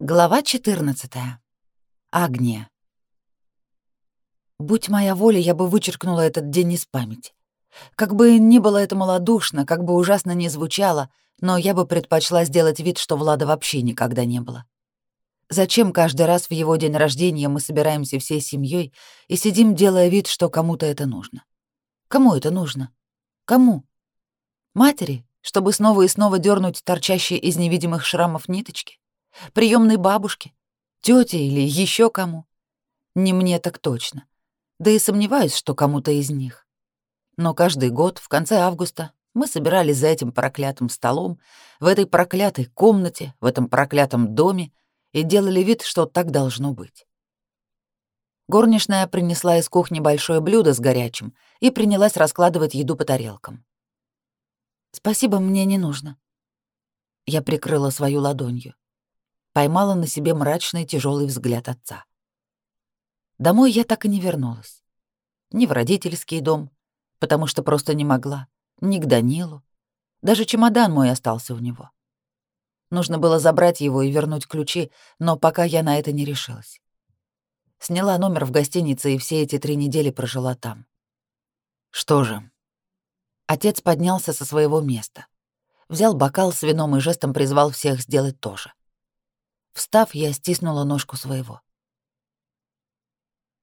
Глава 14. Агния. Будь моя воля, я бы вычеркнула этот день из памяти. Как бы ни было это малодушно, как бы ужасно ни звучало, но я бы предпочла сделать вид, что Влада вообще никогда не было. Зачем каждый раз в его день рождения мы собираемся всей семьей и сидим, делая вид, что кому-то это нужно? Кому это нужно? Кому? Матери, чтобы снова и снова дернуть торчащие из невидимых шрамов ниточки? Приемной бабушке, тете или еще кому. Не мне так точно. Да и сомневаюсь, что кому-то из них. Но каждый год, в конце августа, мы собирались за этим проклятым столом, в этой проклятой комнате, в этом проклятом доме и делали вид, что так должно быть. Горничная принесла из кухни большое блюдо с горячим и принялась раскладывать еду по тарелкам. «Спасибо, мне не нужно». Я прикрыла свою ладонью поймала на себе мрачный тяжелый взгляд отца. Домой я так и не вернулась. Ни в родительский дом, потому что просто не могла, ни к Данилу. Даже чемодан мой остался у него. Нужно было забрать его и вернуть ключи, но пока я на это не решилась. Сняла номер в гостинице и все эти три недели прожила там. Что же? Отец поднялся со своего места. Взял бокал с вином и жестом призвал всех сделать то же. Встав, я стиснула ножку своего.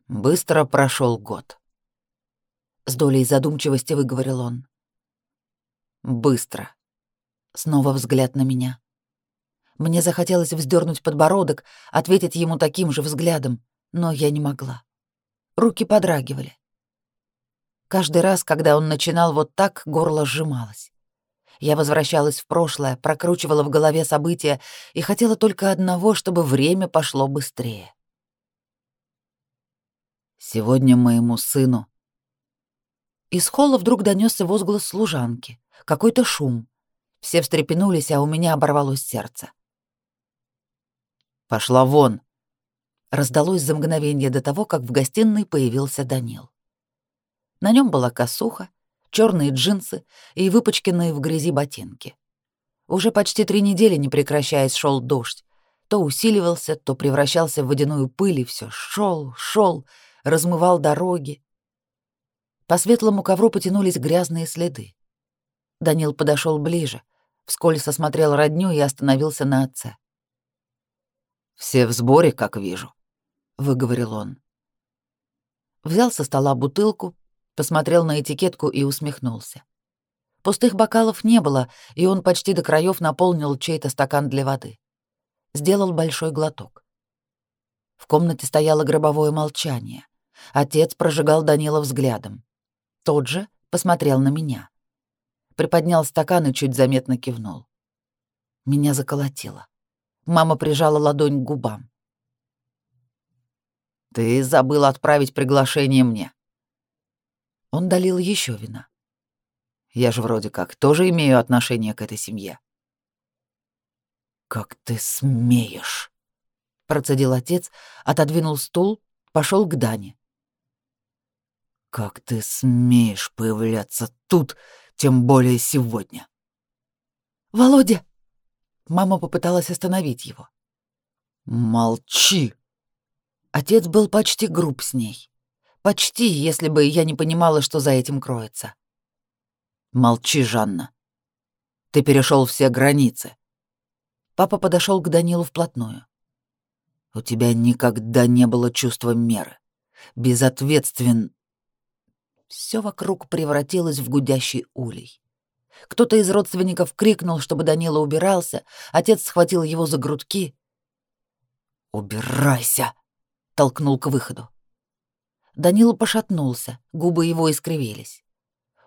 Быстро прошел год. С долей задумчивости выговорил он. Быстро. Снова взгляд на меня. Мне захотелось вздернуть подбородок, ответить ему таким же взглядом, но я не могла. Руки подрагивали. Каждый раз, когда он начинал вот так, горло сжималось. Я возвращалась в прошлое, прокручивала в голове события и хотела только одного, чтобы время пошло быстрее. Сегодня моему сыну. Из холла вдруг донесся возглас служанки, какой-то шум. Все встрепенулись, а у меня оборвалось сердце. Пошла вон. Раздалось за мгновение до того, как в гостиной появился Данил. На нем была косуха, черные джинсы и выпачканные в грязи ботинки. Уже почти три недели, не прекращаясь, шел дождь. То усиливался, то превращался в водяную пыль, и все шел, шел, размывал дороги. По светлому ковру потянулись грязные следы. Данил подошел ближе, вскользь осмотрел родню и остановился на отце. «Все в сборе, как вижу», — выговорил он. Взял со стола бутылку, посмотрел на этикетку и усмехнулся. Пустых бокалов не было, и он почти до краев наполнил чей-то стакан для воды. Сделал большой глоток. В комнате стояло гробовое молчание. Отец прожигал Данила взглядом. Тот же посмотрел на меня. Приподнял стакан и чуть заметно кивнул. Меня заколотило. Мама прижала ладонь к губам. «Ты забыл отправить приглашение мне», он долил еще вина. Я же вроде как тоже имею отношение к этой семье. Как ты смеешь? процедил отец, отодвинул стул, пошел к Дане. Как ты смеешь появляться тут, тем более сегодня? Володя! Мама попыталась остановить его. Молчи! Отец был почти груб с ней. Почти, если бы я не понимала, что за этим кроется. Молчи, Жанна. Ты перешел все границы. Папа подошел к Данилу вплотную. У тебя никогда не было чувства меры. Безответствен... Все вокруг превратилось в гудящий улей. Кто-то из родственников крикнул, чтобы Данила убирался, отец схватил его за грудки. «Убирайся!» — толкнул к выходу. Данила пошатнулся, губы его искривились.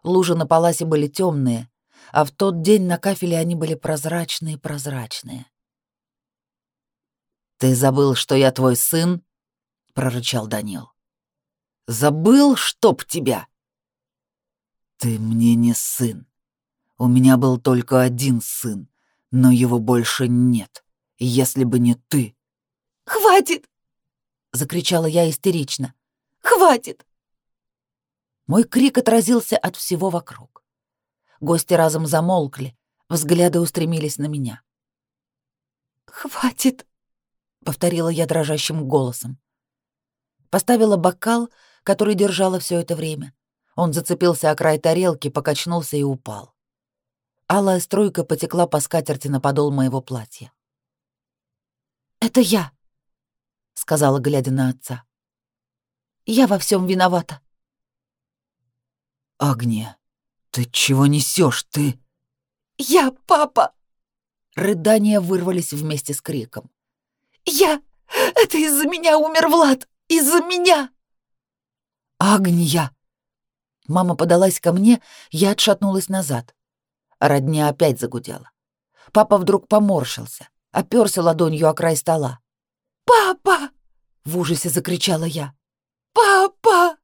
Лужи на паласе были темные, а в тот день на кафеле они были прозрачные-прозрачные. «Ты забыл, что я твой сын?» — прорычал Данил. «Забыл, чтоб тебя!» «Ты мне не сын. У меня был только один сын, но его больше нет, если бы не ты». «Хватит!» — закричала я истерично. Хватит!» Мой крик отразился от всего вокруг. Гости разом замолкли, взгляды устремились на меня. «Хватит!» — повторила я дрожащим голосом. Поставила бокал, который держала все это время. Он зацепился о край тарелки, покачнулся и упал. Алая струйка потекла по скатерти на подол моего платья. «Это я», — сказала, глядя на отца. «Я во всем виновата». «Агния, ты чего несешь, ты?» «Я, папа!» Рыдания вырвались вместе с криком. «Я! Это из-за меня умер Влад! Из-за меня!» «Агния!» Мама подалась ко мне, я отшатнулась назад. Родня опять загудела. Папа вдруг поморщился, оперся ладонью о край стола. «Папа!» — в ужасе закричала я. «Папа!»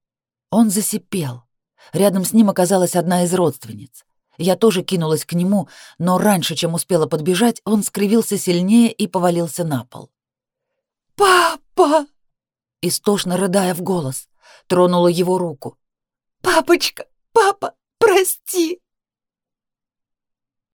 Он засипел. Рядом с ним оказалась одна из родственниц. Я тоже кинулась к нему, но раньше, чем успела подбежать, он скривился сильнее и повалился на пол. «Папа!» Истошно рыдая в голос, тронула его руку. «Папочка! Папа! Прости!»